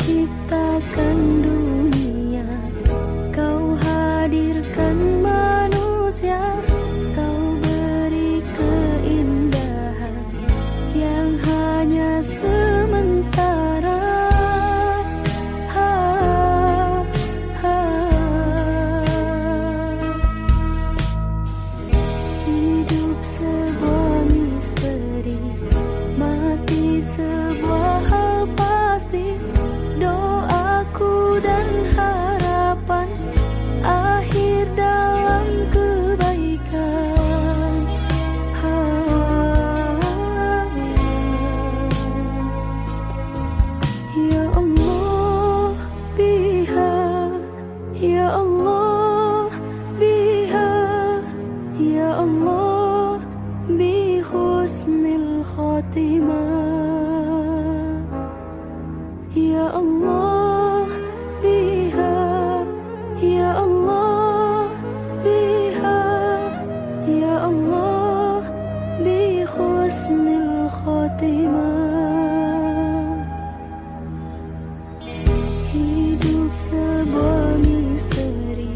Ciptakan dunia. Kau hadirkan manusia Kau beri keindahan yang hanya se sebuah misteri.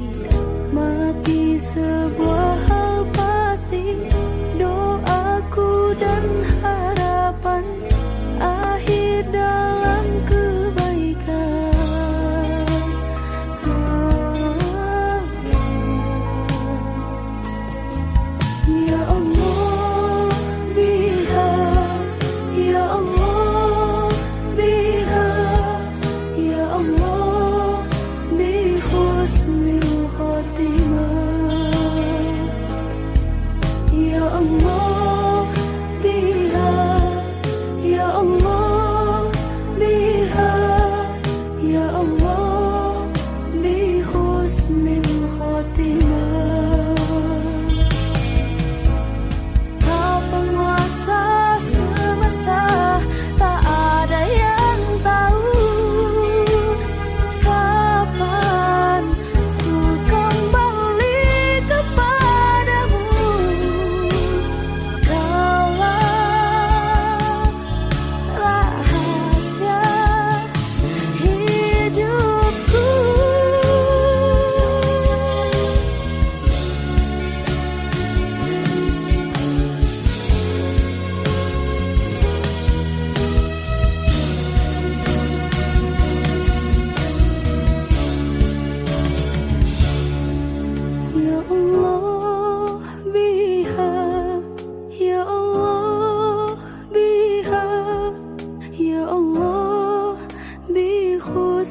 Mati sebuah hal pasti. Doaku dan harapan akhir dalam kebaikan. Ah, ah, ah. Ya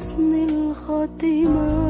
حسن الخاتمة.